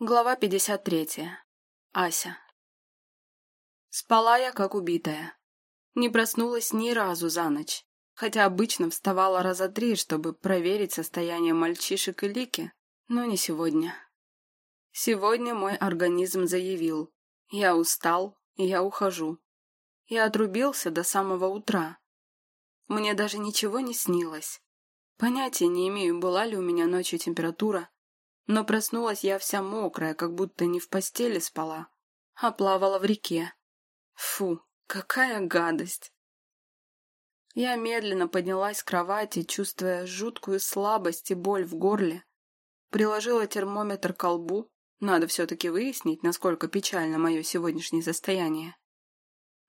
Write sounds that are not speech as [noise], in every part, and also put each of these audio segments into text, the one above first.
Глава 53. Ася. Спала я, как убитая. Не проснулась ни разу за ночь, хотя обычно вставала раза три, чтобы проверить состояние мальчишек и Лики, но не сегодня. Сегодня мой организм заявил. Я устал, и я ухожу. Я отрубился до самого утра. Мне даже ничего не снилось. Понятия не имею, была ли у меня ночью температура, но проснулась я вся мокрая, как будто не в постели спала, а плавала в реке. Фу, какая гадость! Я медленно поднялась с кровати, чувствуя жуткую слабость и боль в горле. Приложила термометр к колбу. Надо все-таки выяснить, насколько печально мое сегодняшнее состояние.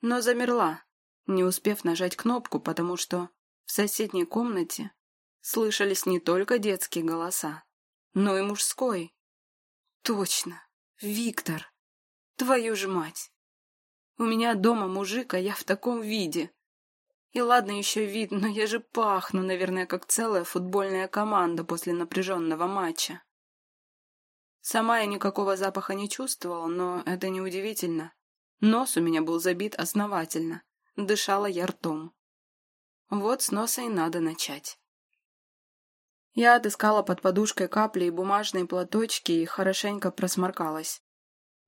Но замерла, не успев нажать кнопку, потому что в соседней комнате слышались не только детские голоса, но и мужской. Точно, Виктор. Твою же мать. У меня дома мужик, а я в таком виде. И ладно еще вид, но я же пахну, наверное, как целая футбольная команда после напряженного матча. Сама я никакого запаха не чувствовала, но это неудивительно. Нос у меня был забит основательно. Дышала я ртом. Вот с носа и надо начать. Я отыскала под подушкой капли и бумажные платочки и хорошенько просморкалась.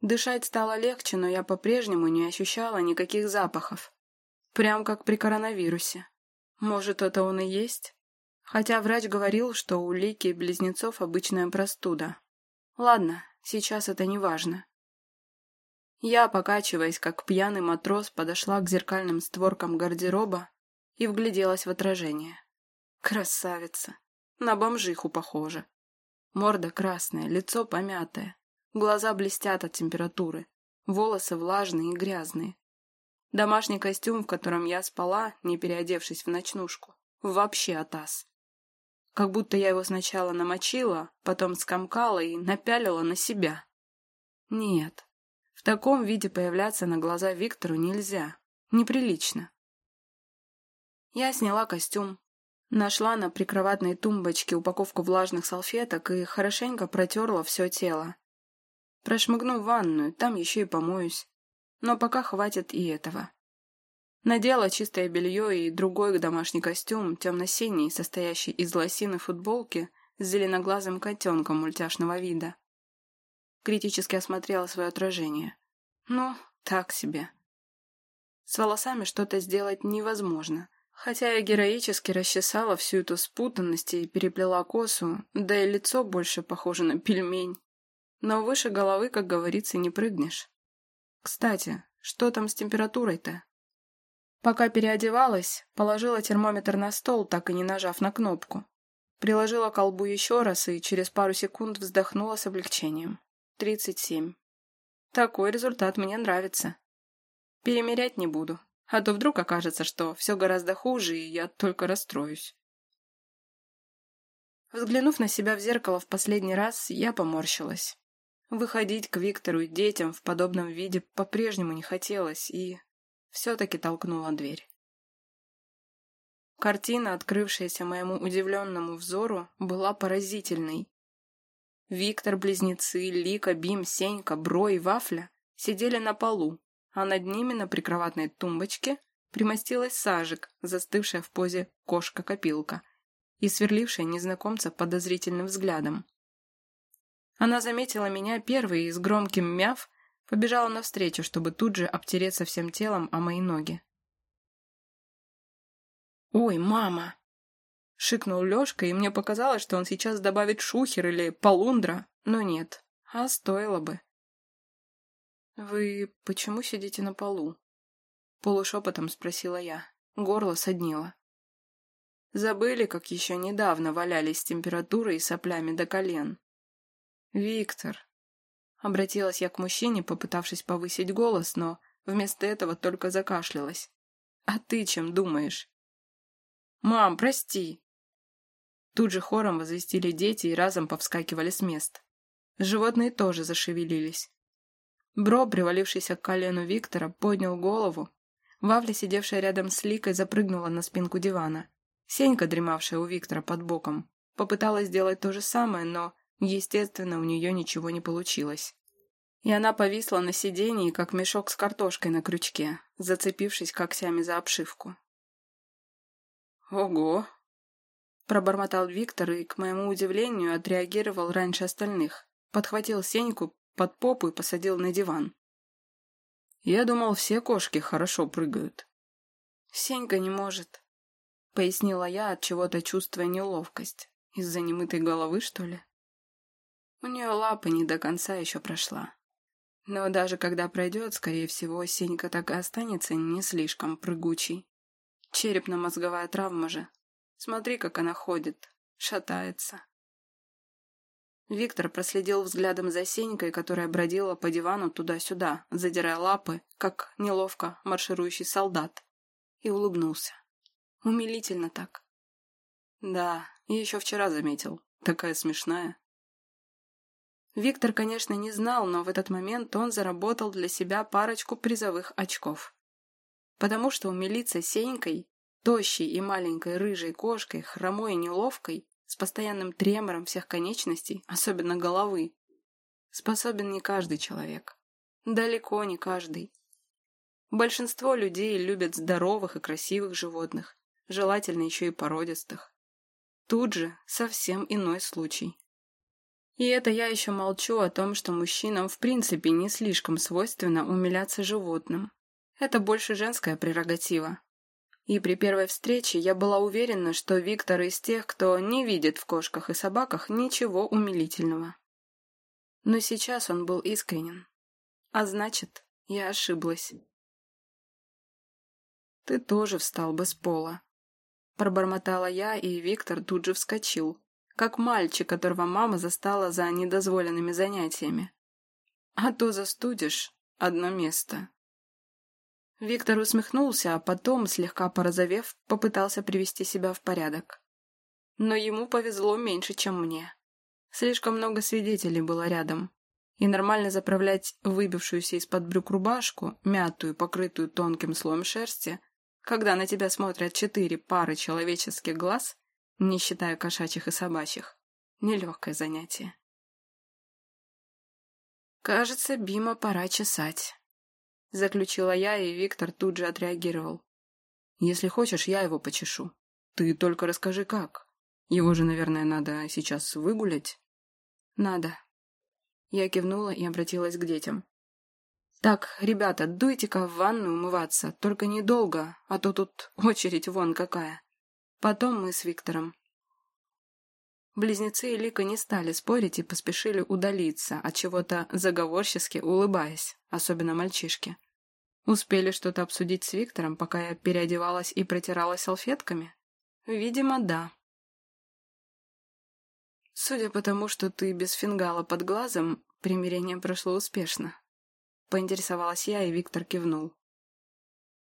Дышать стало легче, но я по-прежнему не ощущала никаких запахов. Прям как при коронавирусе. Может, это он и есть? Хотя врач говорил, что у Лики близнецов обычная простуда. Ладно, сейчас это не важно. Я, покачиваясь, как пьяный матрос, подошла к зеркальным створкам гардероба и вгляделась в отражение. Красавица! На бомжиху похоже. Морда красная, лицо помятое. Глаза блестят от температуры. Волосы влажные и грязные. Домашний костюм, в котором я спала, не переодевшись в ночнушку, вообще атас. Как будто я его сначала намочила, потом скомкала и напялила на себя. Нет, в таком виде появляться на глаза Виктору нельзя. Неприлично. Я сняла костюм, Нашла на прикроватной тумбочке упаковку влажных салфеток и хорошенько протерла все тело. Прошмыгну в ванную, там еще и помоюсь. Но пока хватит и этого. Надела чистое белье и другой домашний костюм, темно-синий, состоящий из лосины футболки с зеленоглазым котенком мультяшного вида. Критически осмотрела свое отражение. Ну, так себе. С волосами что-то сделать невозможно. Хотя я героически расчесала всю эту спутанность и переплела косу, да и лицо больше похоже на пельмень. Но выше головы, как говорится, не прыгнешь. Кстати, что там с температурой-то? Пока переодевалась, положила термометр на стол, так и не нажав на кнопку. Приложила колбу еще раз и через пару секунд вздохнула с облегчением. Тридцать семь. Такой результат мне нравится. Перемерять не буду. А то вдруг окажется, что все гораздо хуже, и я только расстроюсь. Взглянув на себя в зеркало в последний раз, я поморщилась. Выходить к Виктору и детям в подобном виде по-прежнему не хотелось, и все-таки толкнула дверь. Картина, открывшаяся моему удивленному взору, была поразительной. Виктор, близнецы, Лика, Бим, Сенька, Бро и Вафля сидели на полу, а над ними на прикроватной тумбочке примостилась сажик, застывшая в позе кошка-копилка и сверлившая незнакомца подозрительным взглядом. Она заметила меня первой и с громким мяв побежала навстречу, чтобы тут же обтереться всем телом о мои ноги. «Ой, мама!» — шикнул Лёшка, и мне показалось, что он сейчас добавит шухер или полундра, но нет, а стоило бы. «Вы почему сидите на полу?» Полушепотом спросила я. Горло соднило. Забыли, как еще недавно валялись с температурой и соплями до колен. «Виктор!» Обратилась я к мужчине, попытавшись повысить голос, но вместо этого только закашлялась. «А ты чем думаешь?» «Мам, прости!» Тут же хором возвестили дети и разом повскакивали с мест. Животные тоже зашевелились. Бро, привалившийся к колену Виктора, поднял голову. Вавля, сидевшая рядом с Ликой, запрыгнула на спинку дивана. Сенька, дремавшая у Виктора под боком, попыталась сделать то же самое, но Естественно, у нее ничего не получилось. И она повисла на сиденье, как мешок с картошкой на крючке, зацепившись когтями за обшивку. «Ого!» Пробормотал Виктор и, к моему удивлению, отреагировал раньше остальных. Подхватил Сеньку под попу и посадил на диван. Я думал, все кошки хорошо прыгают. Сенька не может, пояснила я, от чего-то чувствуя неловкость. Из-за немытой головы, что ли? У нее лапа не до конца еще прошла. Но даже когда пройдет, скорее всего, Сенька так и останется не слишком прыгучей. Черепно-мозговая травма же. Смотри, как она ходит, шатается. Виктор проследил взглядом за Сенькой, которая бродила по дивану туда-сюда, задирая лапы, как неловко марширующий солдат, и улыбнулся. Умилительно так. Да, еще вчера заметил. Такая смешная. Виктор, конечно, не знал, но в этот момент он заработал для себя парочку призовых очков. Потому что умилиться Сенькой, тощей и маленькой рыжей кошкой, хромой и неловкой, с постоянным тремором всех конечностей, особенно головы, способен не каждый человек. Далеко не каждый. Большинство людей любят здоровых и красивых животных, желательно еще и породистых. Тут же совсем иной случай. И это я еще молчу о том, что мужчинам в принципе не слишком свойственно умиляться животным. Это больше женская прерогатива. И при первой встрече я была уверена, что Виктор из тех, кто не видит в кошках и собаках ничего умилительного. Но сейчас он был искренен. А значит, я ошиблась. «Ты тоже встал бы с пола», — пробормотала я, и Виктор тут же вскочил, как мальчик, которого мама застала за недозволенными занятиями. «А то застудишь одно место». Виктор усмехнулся, а потом, слегка порозовев, попытался привести себя в порядок. Но ему повезло меньше, чем мне. Слишком много свидетелей было рядом. И нормально заправлять выбившуюся из-под брюк рубашку, мятую, покрытую тонким слоем шерсти, когда на тебя смотрят четыре пары человеческих глаз, не считая кошачьих и собачьих, нелегкое занятие. Кажется, Бима пора чесать. Заключила я, и Виктор тут же отреагировал. «Если хочешь, я его почешу. Ты только расскажи, как. Его же, наверное, надо сейчас выгулять?» «Надо». Я кивнула и обратилась к детям. «Так, ребята, дуйте-ка в ванну умываться, только недолго, а то тут [laughs] очередь вон какая. Потом мы с Виктором». Близнецы и Лика не стали спорить и поспешили удалиться, от чего-то заговорчески улыбаясь, особенно мальчишки. Успели что-то обсудить с Виктором, пока я переодевалась и протиралась салфетками? Видимо, да. Судя по тому, что ты без фингала под глазом, примирение прошло успешно. Поинтересовалась я, и Виктор кивнул.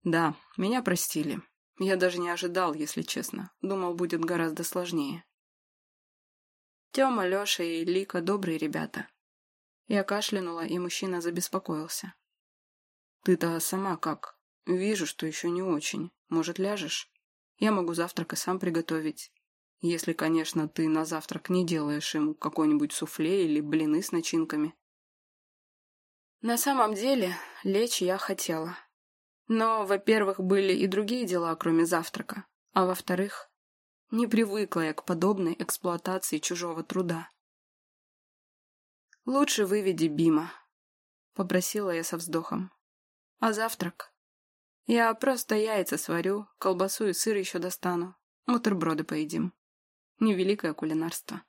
Да, меня простили. Я даже не ожидал, если честно. Думал, будет гораздо сложнее. Тёма, Лёша и Лика добрые ребята. Я кашлянула, и мужчина забеспокоился. Ты-то сама как? Вижу, что еще не очень. Может, ляжешь? Я могу завтрак и сам приготовить. Если, конечно, ты на завтрак не делаешь им какой-нибудь суфле или блины с начинками. На самом деле, лечь я хотела. Но, во-первых, были и другие дела, кроме завтрака. А во-вторых, не привыкла я к подобной эксплуатации чужого труда. «Лучше выведи Бима», — попросила я со вздохом. А завтрак? Я просто яйца сварю, колбасу и сыр еще достану. Бутерброды поедим. Невеликое кулинарство.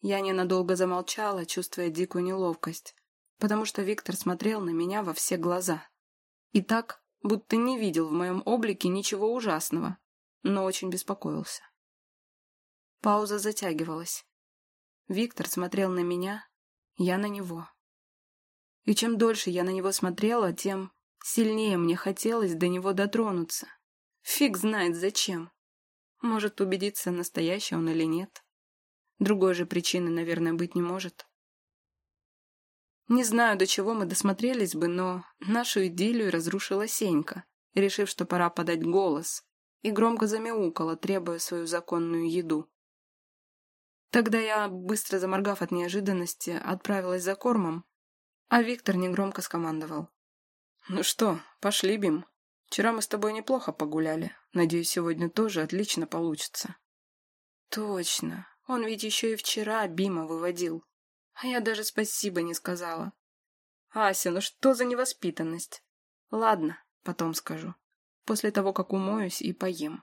Я ненадолго замолчала, чувствуя дикую неловкость, потому что Виктор смотрел на меня во все глаза. И так, будто не видел в моем облике ничего ужасного, но очень беспокоился. Пауза затягивалась. Виктор смотрел на меня, я на него. И чем дольше я на него смотрела, тем сильнее мне хотелось до него дотронуться. Фиг знает зачем. Может, убедиться, настоящий он или нет. Другой же причины, наверное, быть не может. Не знаю, до чего мы досмотрелись бы, но нашу идиллию разрушила Сенька, решив, что пора подать голос, и громко замяукала, требуя свою законную еду. Тогда я, быстро заморгав от неожиданности, отправилась за кормом, а Виктор негромко скомандовал. «Ну что, пошли, Бим. Вчера мы с тобой неплохо погуляли. Надеюсь, сегодня тоже отлично получится». «Точно. Он ведь еще и вчера Бима выводил. А я даже спасибо не сказала. Ася, ну что за невоспитанность? Ладно, потом скажу. После того, как умоюсь и поем.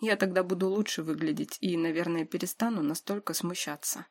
Я тогда буду лучше выглядеть и, наверное, перестану настолько смущаться.